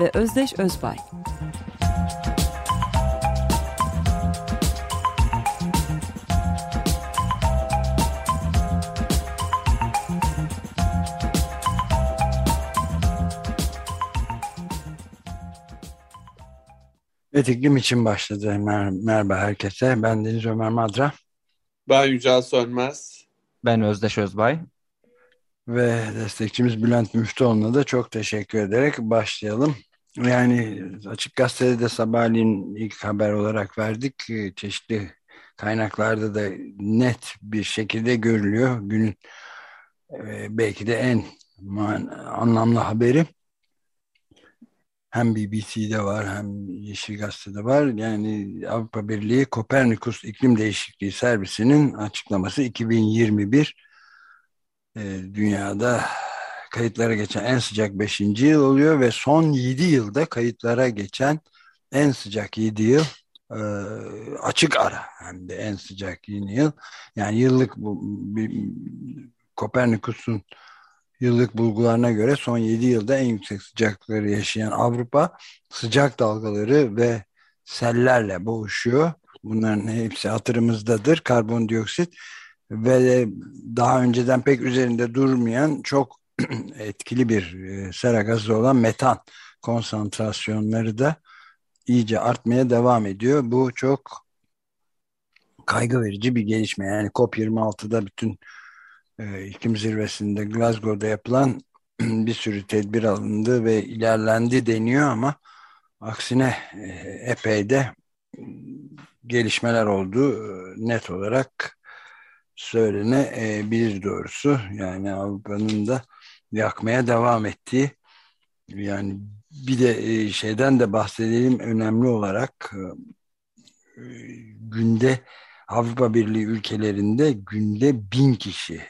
ve Özdeş Özbay. Evet iklim için başladı. Mer merhaba herkese. Ben Deniz Ömer Madra. Ben Yücel Sönmez. Ben Özdeş Özbay. Ve destekçimiz Bülent Müftüoğlu'na da çok teşekkür ederek başlayalım. Yani Açık Gazete'de de sabahleyin ilk haber olarak verdik. Çeşitli kaynaklarda da net bir şekilde görülüyor. Günün e, belki de en anlamlı haberi hem BBC'de var hem Yeşil Gazete'de var. Yani Avrupa Birliği Kopernikus İklim Değişikliği Servisi'nin açıklaması 2021 e, dünyada kayıtlara geçen en sıcak 5. yıl oluyor ve son 7 yılda kayıtlara geçen en sıcak 7 yıl e, açık ara hem de en sıcak yeni yıl. Yani yıllık bu, bir, Kopernikus'un yıllık bulgularına göre son 7 yılda en yüksek sıcaklıkları yaşayan Avrupa sıcak dalgaları ve sellerle boğuşuyor. Bunların hepsi hatırımızdadır. Karbondioksit ve daha önceden pek üzerinde durmayan çok etkili bir e, sera gazı olan metan konsantrasyonları da iyice artmaya devam ediyor. Bu çok kaygı verici bir gelişme. Yani COP26'da bütün e, iklim zirvesinde Glasgow'da yapılan bir sürü tedbir alındı ve ilerlendi deniyor ama aksine e, epey de gelişmeler oldu e, net olarak söylenebilir doğrusu. Yani Avrupa'nın da yakmaya devam ettiği yani bir de şeyden de bahsedelim önemli olarak günde Avrupa Birliği ülkelerinde günde bin kişi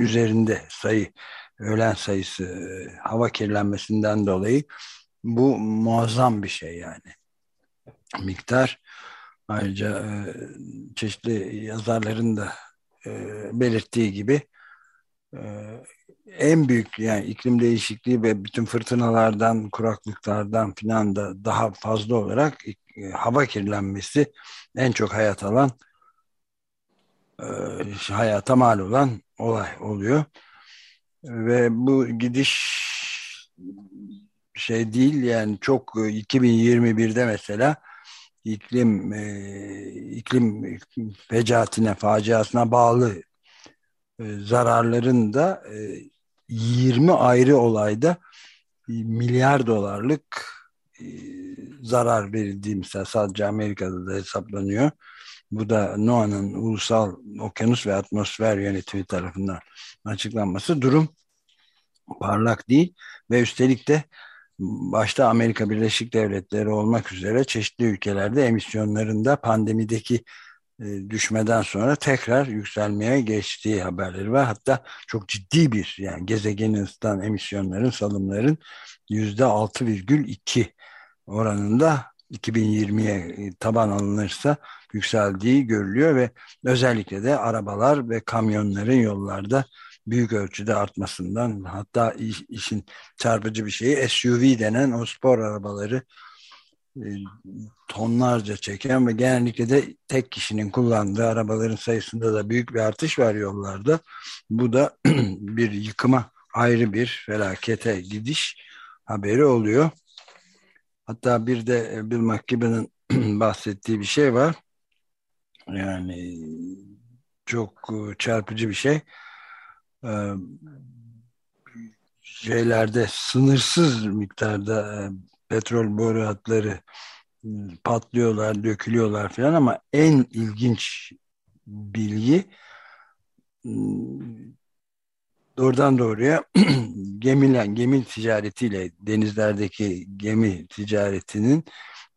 üzerinde sayı ölen sayısı e, hava kirlenmesinden dolayı bu muazzam bir şey yani miktar ayrıca e, çeşitli yazarların da e, belirttiği gibi en büyük yani iklim değişikliği ve bütün fırtınalardan kuraklıklardan filan da daha fazla olarak hava kirlenmesi en çok hayat alan hayata mal olan olay oluyor. Ve bu gidiş şey değil yani çok 2021'de mesela iklim e, iklim fecaatine, faciasına bağlı e, zararların da e, 20 ayrı olayda milyar dolarlık e, zarar verildiği mesela sadece Amerika'da da hesaplanıyor. Bu da NOAA'nın Ulusal Okyanus ve Atmosfer Yönetimi tarafından açıklanması. Durum parlak değil ve üstelik de başta Amerika Birleşik Devletleri olmak üzere çeşitli ülkelerde emisyonlarında pandemideki e, düşmeden sonra tekrar yükselmeye geçtiği haberleri var. Hatta çok ciddi bir yani gezegenin ısıtan emisyonların salımların yüzde 6,2 oranında 2020'ye taban alınırsa yükseldiği görülüyor ve özellikle de arabalar ve kamyonların yollarda büyük ölçüde artmasından hatta iş, işin çarpıcı bir şeyi SUV denen o spor arabaları e, tonlarca çeken ve genellikle de tek kişinin kullandığı arabaların sayısında da büyük bir artış var yollarda. Bu da bir yıkıma ayrı bir felakete gidiş haberi oluyor. Hatta bir de e, Bill McKibben'ın bahsettiği bir şey var. Yani çok e, çarpıcı bir şey. Şeylerde sınırsız miktarda petrol boru hatları patlıyorlar, dökülüyorlar falan ama en ilginç bilgi doğrudan doğruya gemilen gemi ticaretiyle denizlerdeki gemi ticaretinin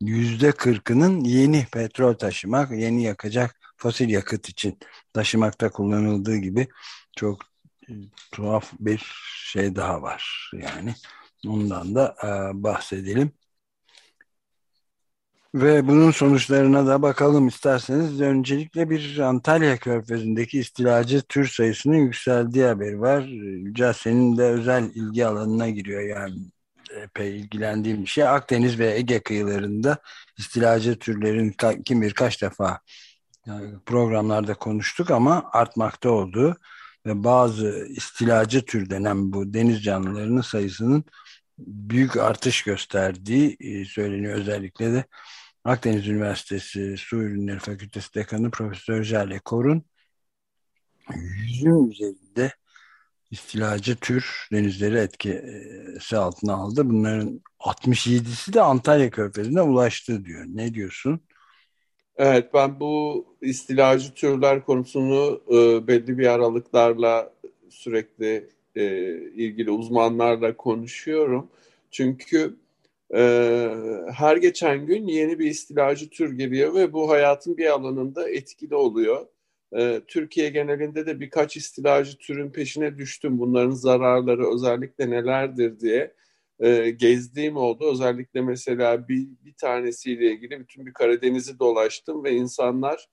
yüzde kırkının yeni petrol taşımak, yeni yakacak fosil yakıt için taşımakta kullanıldığı gibi çok tuhaf bir şey daha var. Yani ondan da e, bahsedelim. Ve bunun sonuçlarına da bakalım isterseniz. Öncelikle bir Antalya Körfezi'ndeki istilacı tür sayısının yükseldiği haberi var. Yücel senin de özel ilgi alanına giriyor yani epey ilgilendiğim bir şey. Akdeniz ve Ege kıyılarında istilacı türlerin kim bilir kaç defa yani programlarda konuştuk ama artmakta olduğu ve bazı istilacı tür denen bu deniz canlılarının sayısının büyük artış gösterdiği e, söyleniyor. Özellikle de Akdeniz Üniversitesi Su Ürünleri Fakültesi Dekanı Profesör Jale Korun yüzün üzerinde istilacı tür denizleri etkisi altına aldı. Bunların 67'si de Antalya Körfezi'ne ulaştı diyor. Ne diyorsun? Evet ben bu istilacı türler konusunu e, belli bir aralıklarla sürekli e, ilgili uzmanlarla konuşuyorum. Çünkü e, her geçen gün yeni bir istilacı tür geliyor ve bu hayatın bir alanında etkili oluyor. E, Türkiye genelinde de birkaç istilacı türün peşine düştüm. Bunların zararları özellikle nelerdir diye e, gezdiğim oldu. Özellikle mesela bir, bir tanesiyle ilgili bütün bir Karadeniz'i dolaştım ve insanlar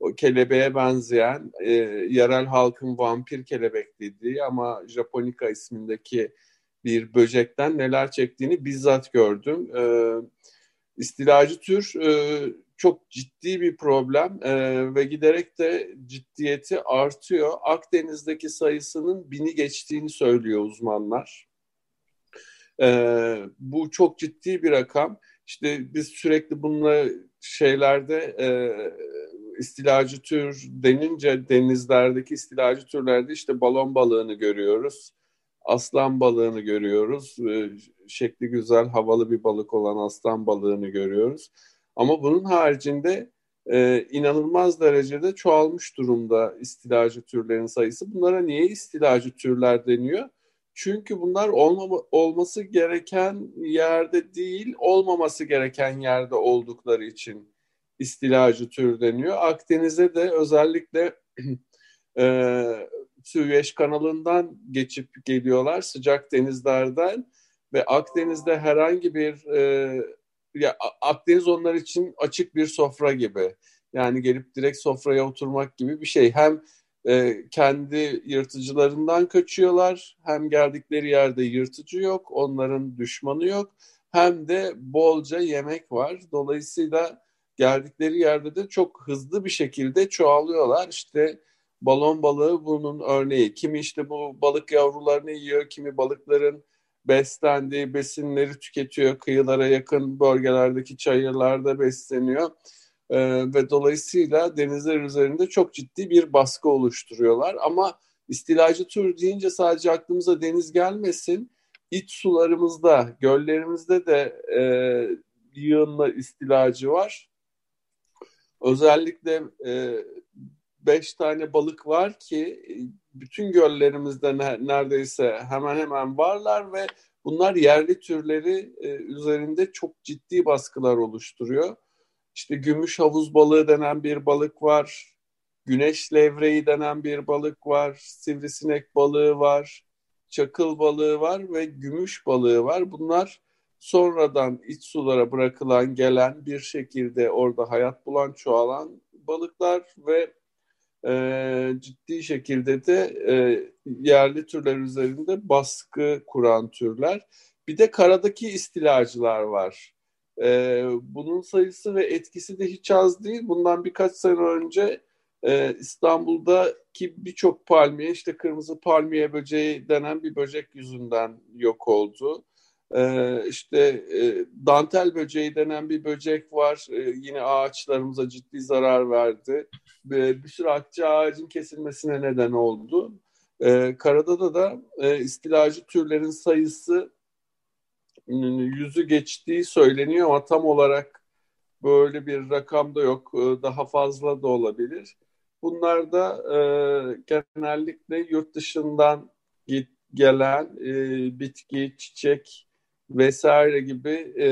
o kelebeğe benzeyen e, yerel halkın vampir kelebek dediği ama Japonica ismindeki bir böcekten neler çektiğini bizzat gördüm. E, istilacı tür e, çok ciddi bir problem e, ve giderek de ciddiyeti artıyor. Akdeniz'deki sayısının bini geçtiğini söylüyor uzmanlar. E, bu çok ciddi bir rakam. İşte biz sürekli bununla şeylerde e, istilacı tür denince denizlerdeki istilacı türlerde işte balon balığını görüyoruz. Aslan balığını görüyoruz. E, şekli güzel, havalı bir balık olan aslan balığını görüyoruz. Ama bunun haricinde e, inanılmaz derecede çoğalmış durumda istilacı türlerin sayısı. Bunlara niye istilacı türler deniyor? Çünkü bunlar olmama, olması gereken yerde değil, olmaması gereken yerde oldukları için istilacı tür deniyor. Akdeniz'e de özellikle e, Süveyş kanalından geçip geliyorlar sıcak denizlerden ve Akdeniz'de herhangi bir e, ya Akdeniz onlar için açık bir sofra gibi. Yani gelip direkt sofraya oturmak gibi bir şey. Hem e, kendi yırtıcılarından kaçıyorlar, hem geldikleri yerde yırtıcı yok, onların düşmanı yok. Hem de bolca yemek var. Dolayısıyla geldikleri yerde de çok hızlı bir şekilde çoğalıyorlar. İşte balon balığı bunun örneği. Kimi işte bu balık yavrularını yiyor, kimi balıkların beslendiği besinleri tüketiyor. Kıyılara yakın bölgelerdeki çayırlarda besleniyor. Ee, ve dolayısıyla denizler üzerinde çok ciddi bir baskı oluşturuyorlar. Ama istilacı tür deyince sadece aklımıza deniz gelmesin. İç sularımızda, göllerimizde de e, yığınla istilacı var. Özellikle e, beş tane balık var ki bütün göllerimizde neredeyse hemen hemen varlar ve bunlar yerli türleri e, üzerinde çok ciddi baskılar oluşturuyor. İşte gümüş havuz balığı denen bir balık var, güneş levreği denen bir balık var, sivrisinek balığı var, çakıl balığı var ve gümüş balığı var. Bunlar sonradan iç sulara bırakılan, gelen bir şekilde orada hayat bulan, çoğalan balıklar ve e, ciddi şekilde de e, yerli türler üzerinde baskı kuran türler. Bir de karadaki istilacılar var. E, bunun sayısı ve etkisi de hiç az değil. Bundan birkaç sene önce e, İstanbul'daki birçok palmiye işte kırmızı palmiye böceği denen bir böcek yüzünden yok oldu. Ee, işte e, dantel böceği denen bir böcek var. Ee, yine ağaçlarımıza ciddi zarar verdi. Ee, bir sürü akçe ağacın kesilmesine neden oldu. Ee, Karada'da da e, istilacı türlerin sayısı yüzü geçtiği söyleniyor ama tam olarak böyle bir rakam da yok. Ee, daha fazla da olabilir. Bunlar da e, genellikle yurt dışından git gelen e, bitki, çiçek vesaire gibi e,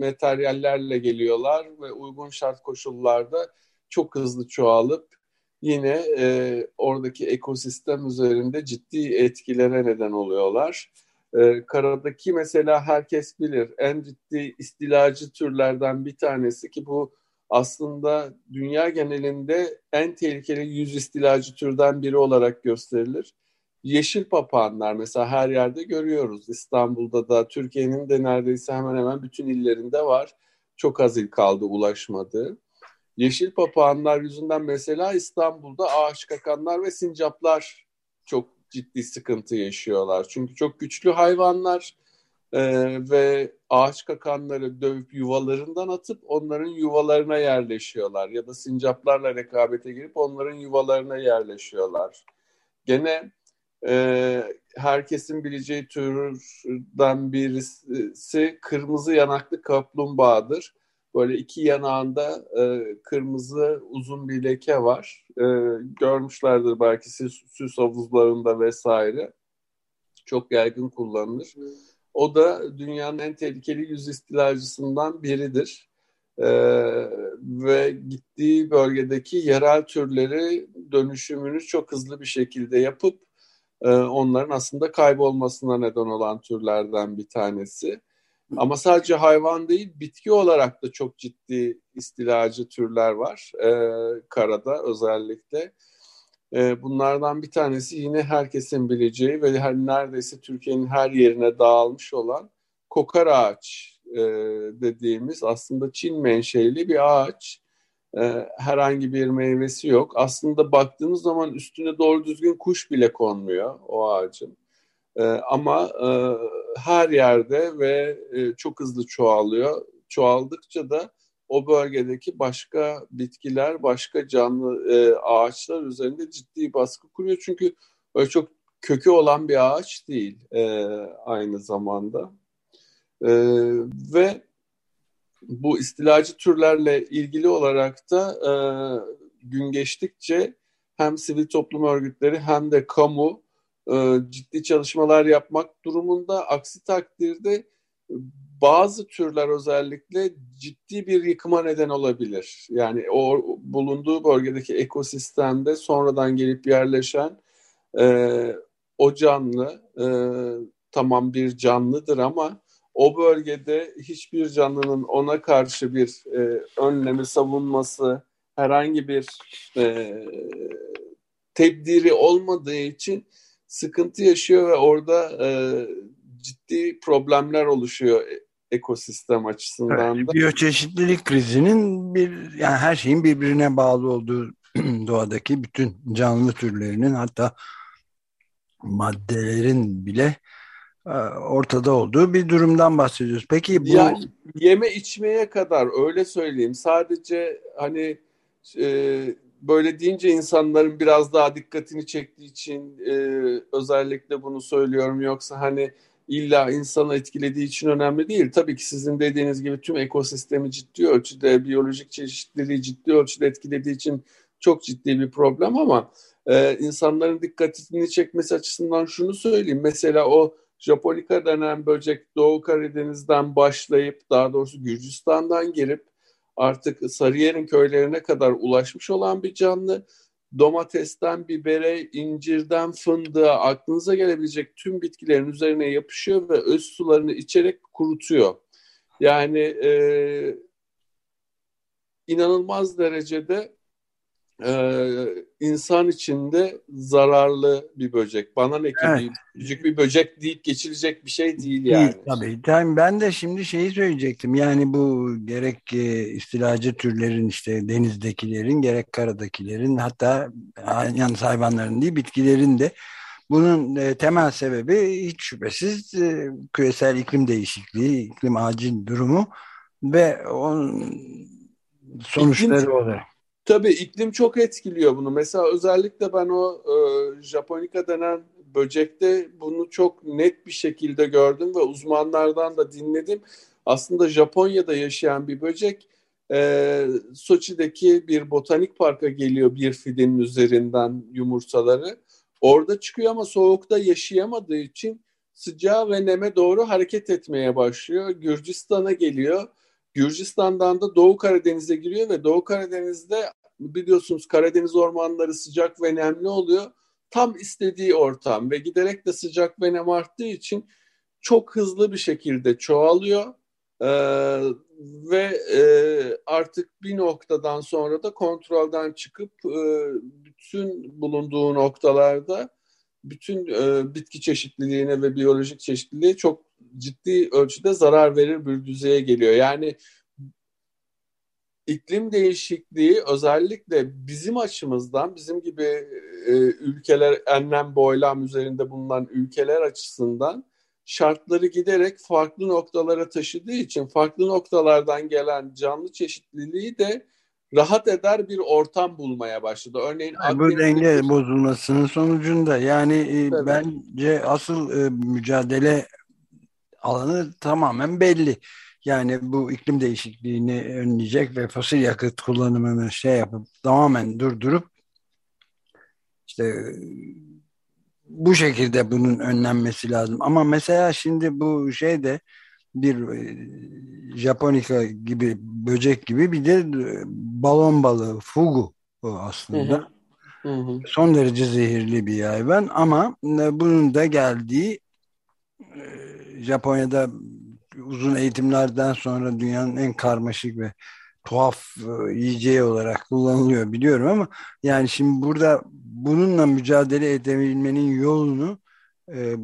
materyallerle geliyorlar ve uygun şart koşullarda çok hızlı çoğalıp yine e, oradaki ekosistem üzerinde ciddi etkilere neden oluyorlar. E, karadaki mesela herkes bilir en ciddi istilacı türlerden bir tanesi ki bu aslında dünya genelinde en tehlikeli yüz istilacı türden biri olarak gösterilir. Yeşil papağanlar mesela her yerde görüyoruz. İstanbul'da da Türkiye'nin de neredeyse hemen hemen bütün illerinde var. Çok az il kaldı ulaşmadığı. Yeşil papağanlar yüzünden mesela İstanbul'da ağaç kakanlar ve sincaplar çok ciddi sıkıntı yaşıyorlar. Çünkü çok güçlü hayvanlar e, ve ağaç kakanları dövüp yuvalarından atıp onların yuvalarına yerleşiyorlar. Ya da sincaplarla rekabete girip onların yuvalarına yerleşiyorlar. Gene e, herkesin bileceği türden birisi kırmızı yanaklı kaplumbağadır Böyle iki yanağında e, kırmızı uzun bir leke var. E, görmüşlerdir belki süs, süs havuzlarında vesaire. Çok yaygın kullanılır. O da dünyanın en tehlikeli yüz istilacısından biridir. Ee, ve gittiği bölgedeki yerel türleri dönüşümünü çok hızlı bir şekilde yapıp e, onların aslında kaybolmasına neden olan türlerden bir tanesi. Ama sadece hayvan değil, bitki olarak da çok ciddi istilacı türler var e, karada özellikle. E, bunlardan bir tanesi yine herkesin bileceği ve her, neredeyse Türkiye'nin her yerine dağılmış olan kokar ağaç e, dediğimiz aslında Çin menşeli bir ağaç. E, herhangi bir meyvesi yok. Aslında baktığınız zaman üstüne doğru düzgün kuş bile konmuyor o ağacın. E, ama e, her yerde ve e, çok hızlı çoğalıyor. Çoğaldıkça da o bölgedeki başka bitkiler, başka canlı e, ağaçlar üzerinde ciddi baskı kuruyor. Çünkü öyle çok kökü olan bir ağaç değil e, aynı zamanda. E, ve bu istilacı türlerle ilgili olarak da e, gün geçtikçe hem sivil toplum örgütleri hem de kamu e, ciddi çalışmalar yapmak durumunda. Aksi takdirde bazı türler özellikle ciddi bir yıkıma neden olabilir. Yani o bulunduğu bölgedeki ekosistemde sonradan gelip yerleşen e, o canlı e, tamam bir canlıdır ama o bölgede hiçbir canlının ona karşı bir e, önlemi savunması herhangi bir e, tebdiri olmadığı için sıkıntı yaşıyor ve orada e, ciddi problemler oluşuyor e, ekosistem açısından evet, da. Biyoçeşitlilik krizinin bir yani her şeyin birbirine bağlı olduğu doğadaki bütün canlı türlerinin hatta maddelerin bile e, ortada olduğu bir durumdan bahsediyoruz. Peki bu yani yeme içmeye kadar öyle söyleyeyim. Sadece hani e, böyle deyince insanların biraz daha dikkatini çektiği için e, özellikle bunu söylüyorum. Yoksa hani illa insanı etkilediği için önemli değil. Tabii ki sizin dediğiniz gibi tüm ekosistemi ciddi ölçüde, biyolojik çeşitliliği ciddi ölçüde etkilediği için çok ciddi bir problem ama e, insanların dikkatini çekmesi açısından şunu söyleyeyim. Mesela o Japonica denen böcek Doğu Karadeniz'den başlayıp daha doğrusu Gürcistan'dan girip artık Sarıyer'in köylerine kadar ulaşmış olan bir canlı. Domatesten bibere, incirden fındığa aklınıza gelebilecek tüm bitkilerin üzerine yapışıyor ve öz sularını içerek kurutuyor. Yani e, inanılmaz derecede e, insan içinde zararlı bir böcek. Bana ne ki evet. küçük bir böcek deyip geçilecek bir şey değil yani. Değil, tabii. tabii. Ben de şimdi şeyi söyleyecektim. Yani bu gerek e, istilacı türlerin işte denizdekilerin gerek karadakilerin hatta yalnız hayvanların değil bitkilerin de bunun e, temel sebebi hiç şüphesiz e, küresel iklim değişikliği, iklim acil durumu ve onun sonuçları olarak. Tabii iklim çok etkiliyor bunu. Mesela özellikle ben o e, Japonica denen böcekte bunu çok net bir şekilde gördüm ve uzmanlardan da dinledim. Aslında Japonya'da yaşayan bir böcek e, Soçi'deki bir botanik parka geliyor bir fidenin üzerinden yumurtaları. orada çıkıyor ama soğukta yaşayamadığı için sıcağı ve neme doğru hareket etmeye başlıyor. Gürcistan'a geliyor. Gürcistan'dan da Doğu Karadeniz'e giriyor ve Doğu Karadeniz'de biliyorsunuz Karadeniz ormanları sıcak ve nemli oluyor. Tam istediği ortam ve giderek de sıcak ve nem arttığı için çok hızlı bir şekilde çoğalıyor. Ee, ve e, artık bir noktadan sonra da kontrolden çıkıp e, bütün bulunduğu noktalarda bütün e, bitki çeşitliliğine ve biyolojik çeşitliliğe çok ciddi ölçüde zarar verir bir düzeye geliyor. Yani iklim değişikliği özellikle bizim açımızdan bizim gibi e, ülkeler enlem boylam üzerinde bulunan ülkeler açısından şartları giderek farklı noktalara taşıdığı için farklı noktalardan gelen canlı çeşitliliği de rahat eder bir ortam bulmaya başladı. Örneğin yani bu denge bozulmasının sonucunda yani e, evet. bence asıl e, mücadele alanı tamamen belli. Yani bu iklim değişikliğini önleyecek ve fosil yakıt kullanımını şey yapıp tamamen durdurup işte bu şekilde bunun önlenmesi lazım. Ama mesela şimdi bu şey de bir e, Japonika gibi böcek gibi bir de e, balon balığı fugu o aslında. Hı hı. Hı Son derece zehirli bir hayvan ama e, bunun da geldiği Japonya'da uzun eğitimlerden sonra dünyanın en karmaşık ve tuhaf yiyeceği olarak kullanılıyor biliyorum ama yani şimdi burada bununla mücadele edebilmenin yolunu e,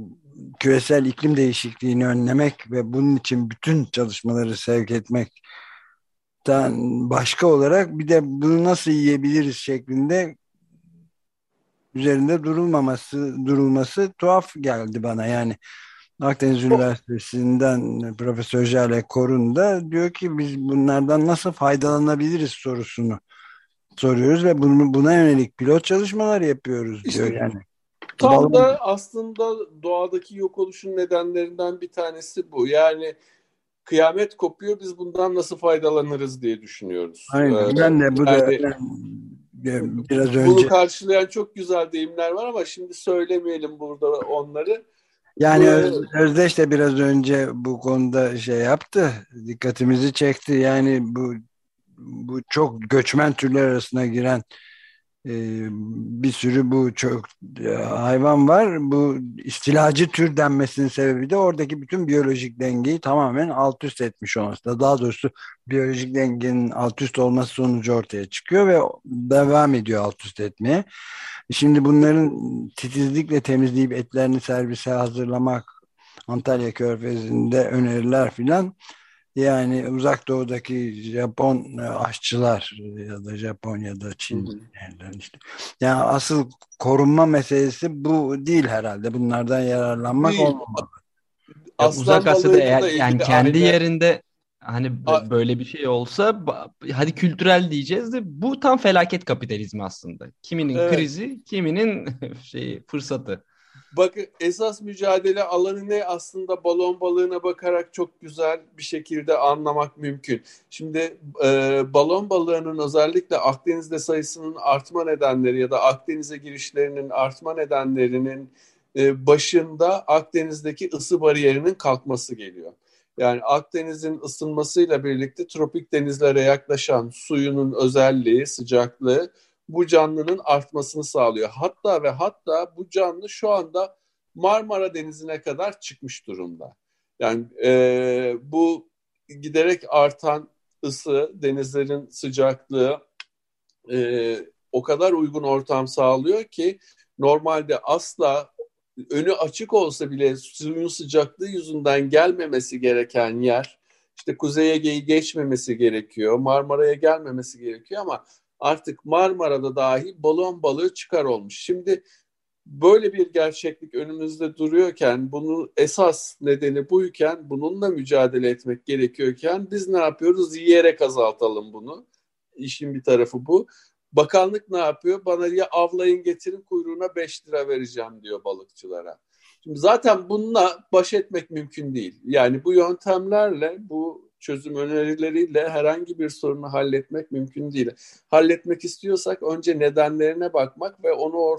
küresel iklim değişikliğini önlemek ve bunun için bütün çalışmaları sevk etmekten başka olarak bir de bunu nasıl yiyebiliriz şeklinde üzerinde durulmaması durulması tuhaf geldi bana. Yani Akdeniz Üniversitesi'nden Profesör Jale Korun da diyor ki biz bunlardan nasıl faydalanabiliriz sorusunu soruyoruz ve bunu, buna yönelik pilot çalışmalar yapıyoruz diyor işte, yani. Tam Balon... da aslında doğadaki yok oluşun nedenlerinden bir tanesi bu. Yani kıyamet kopuyor biz bundan nasıl faydalanırız diye düşünüyoruz. Aynen ee, ben de bu yani, da biraz önce. Bunu karşılayan çok güzel deyimler var ama şimdi söylemeyelim burada onları. Yani Öz, Özdeş de biraz önce bu konuda şey yaptı, dikkatimizi çekti. Yani bu bu çok göçmen türler arasına giren bir sürü bu çok e, hayvan var. Bu istilacı tür denmesinin sebebi de oradaki bütün biyolojik dengeyi tamamen alt üst etmiş olması. Daha doğrusu biyolojik dengenin alt üst olması sonucu ortaya çıkıyor ve devam ediyor alt üst etmeye. Şimdi bunların titizlikle temizleyip etlerini servise hazırlamak Antalya Körfezi'nde öneriler filan yani uzak doğudaki Japon e, aşçılar ya da Japonya'da Çin yerden işte. Yani asıl korunma meselesi bu değil herhalde. Bunlardan yararlanmak değil. olmamalı. Uzak Asya'da eğer yani kendi aile... yerinde hani A böyle bir şey olsa hadi kültürel diyeceğiz de bu tam felaket kapitalizmi aslında. Kiminin evet. krizi, kiminin şeyi fırsatı. Bakın esas mücadele alanı ne aslında balon balığına bakarak çok güzel bir şekilde anlamak mümkün. Şimdi e, balon balığının özellikle Akdeniz'de sayısının artma nedenleri ya da Akdeniz'e girişlerinin artma nedenlerinin e, başında Akdeniz'deki ısı bariyerinin kalkması geliyor. Yani Akdeniz'in ısınmasıyla birlikte tropik denizlere yaklaşan suyunun özelliği, sıcaklığı bu canlının artmasını sağlıyor. Hatta ve hatta bu canlı şu anda Marmara Denizi'ne kadar çıkmış durumda. Yani e, bu giderek artan ısı, denizlerin sıcaklığı e, o kadar uygun ortam sağlıyor ki normalde asla önü açık olsa bile suyun sıcaklığı yüzünden gelmemesi gereken yer işte Kuzey Ege'yi geçmemesi gerekiyor, Marmara'ya gelmemesi gerekiyor ama artık Marmara'da dahi balon balığı çıkar olmuş. Şimdi böyle bir gerçeklik önümüzde duruyorken, bunun esas nedeni buyken, bununla mücadele etmek gerekiyorken biz ne yapıyoruz? Yiyerek azaltalım bunu. İşin bir tarafı bu. Bakanlık ne yapıyor? Bana ya avlayın getirin kuyruğuna 5 lira vereceğim diyor balıkçılara. Şimdi zaten bununla baş etmek mümkün değil. Yani bu yöntemlerle, bu çözüm önerileriyle herhangi bir sorunu halletmek mümkün değil. Halletmek istiyorsak önce nedenlerine bakmak ve onu or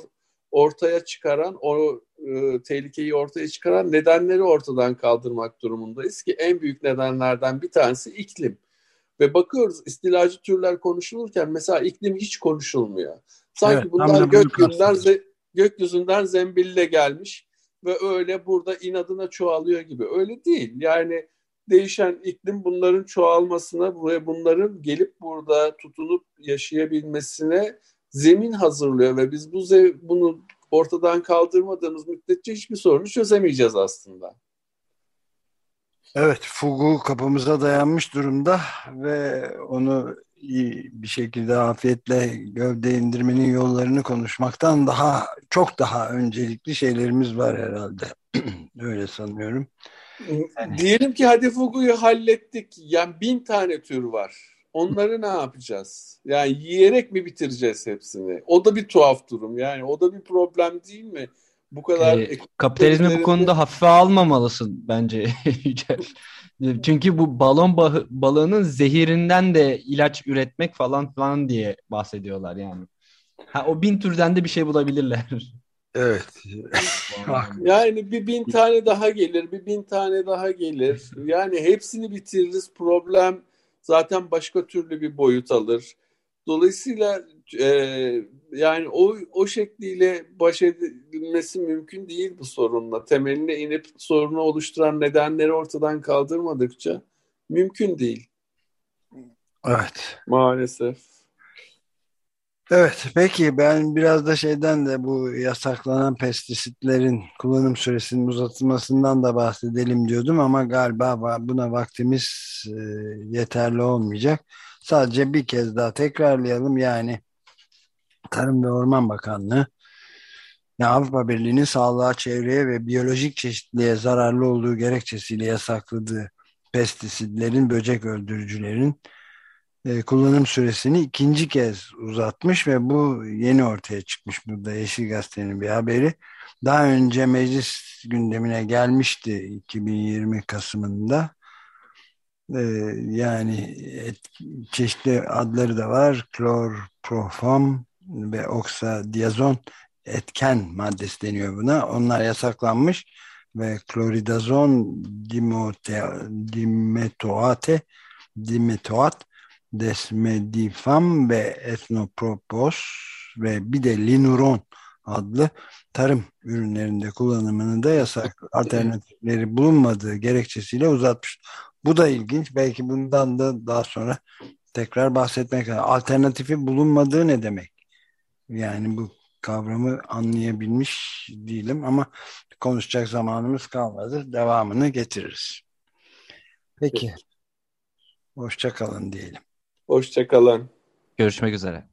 ortaya çıkaran, o e, tehlikeyi ortaya çıkaran nedenleri ortadan kaldırmak durumundayız ki en büyük nedenlerden bir tanesi iklim. Ve bakıyoruz istilacı türler konuşulurken mesela iklim hiç konuşulmuyor. Sanki evet, bunlar gökyüzünden, ze, gökyüzünden zembille gelmiş ve öyle burada inadına çoğalıyor gibi. Öyle değil. Yani değişen iklim bunların çoğalmasına ve bunların gelip burada tutunup yaşayabilmesine zemin hazırlıyor ve biz bu bunu ortadan kaldırmadığımız müddetçe hiçbir sorunu çözemeyeceğiz aslında. Evet, Fugu kapımıza dayanmış durumda ve onu bir şekilde afiyetle gövde indirmenin yollarını konuşmaktan daha çok daha öncelikli şeylerimiz var herhalde. Öyle sanıyorum. Yani... Diyelim ki hadi Fugu'yu hallettik. Yani bin tane tür var. Onları ne yapacağız? Yani yiyerek mi bitireceğiz hepsini? O da bir tuhaf durum. Yani o da bir problem değil mi? Bu kadar ee, kapitalizmi bu konuda hafife almamalısın bence Çünkü bu balon balığının zehirinden de ilaç üretmek falan falan diye bahsediyorlar yani. Ha, o bin türden de bir şey bulabilirler. Evet. yani bir bin tane daha gelir, bir bin tane daha gelir. Yani hepsini bitiririz. Problem zaten başka türlü bir boyut alır. Dolayısıyla e, yani o o şekliyle baş edilmesi mümkün değil bu sorunla. Temeline inip sorunu oluşturan nedenleri ortadan kaldırmadıkça mümkün değil. Evet. Maalesef. Evet, peki ben biraz da şeyden de bu yasaklanan pestisitlerin kullanım süresinin uzatılmasından da bahsedelim diyordum ama galiba buna vaktimiz e, yeterli olmayacak. Sadece bir kez daha tekrarlayalım yani Tarım ve Orman Bakanlığı Avrupa Birliği'nin sağlığa, çevreye ve biyolojik çeşitliliğe zararlı olduğu gerekçesiyle yasakladığı pestisitlerin, böcek öldürücülerin e, kullanım süresini ikinci kez uzatmış ve bu yeni ortaya çıkmış burada Yeşil Gazete'nin bir haberi. Daha önce meclis gündemine gelmişti 2020 Kasım'ında. E, yani et, çeşitli adları da var. Klorprofam ve oksadiazon etken maddesi deniyor buna. Onlar yasaklanmış ve kloridazon dimote, dimetoate dimetoat desmedifam ve etnopropos ve bir de linuron adlı tarım ürünlerinde kullanımını da yasak alternatifleri bulunmadığı gerekçesiyle uzatmış. Bu da ilginç. Belki bundan da daha sonra tekrar bahsetmek lazım. Alternatifi bulunmadığı ne demek? Yani bu kavramı anlayabilmiş değilim ama konuşacak zamanımız kalmadı. Devamını getiririz. Peki. Hoşça kalın diyelim. Hoşçakalın. Görüşmek üzere.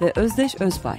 ve Özdeş Özbay.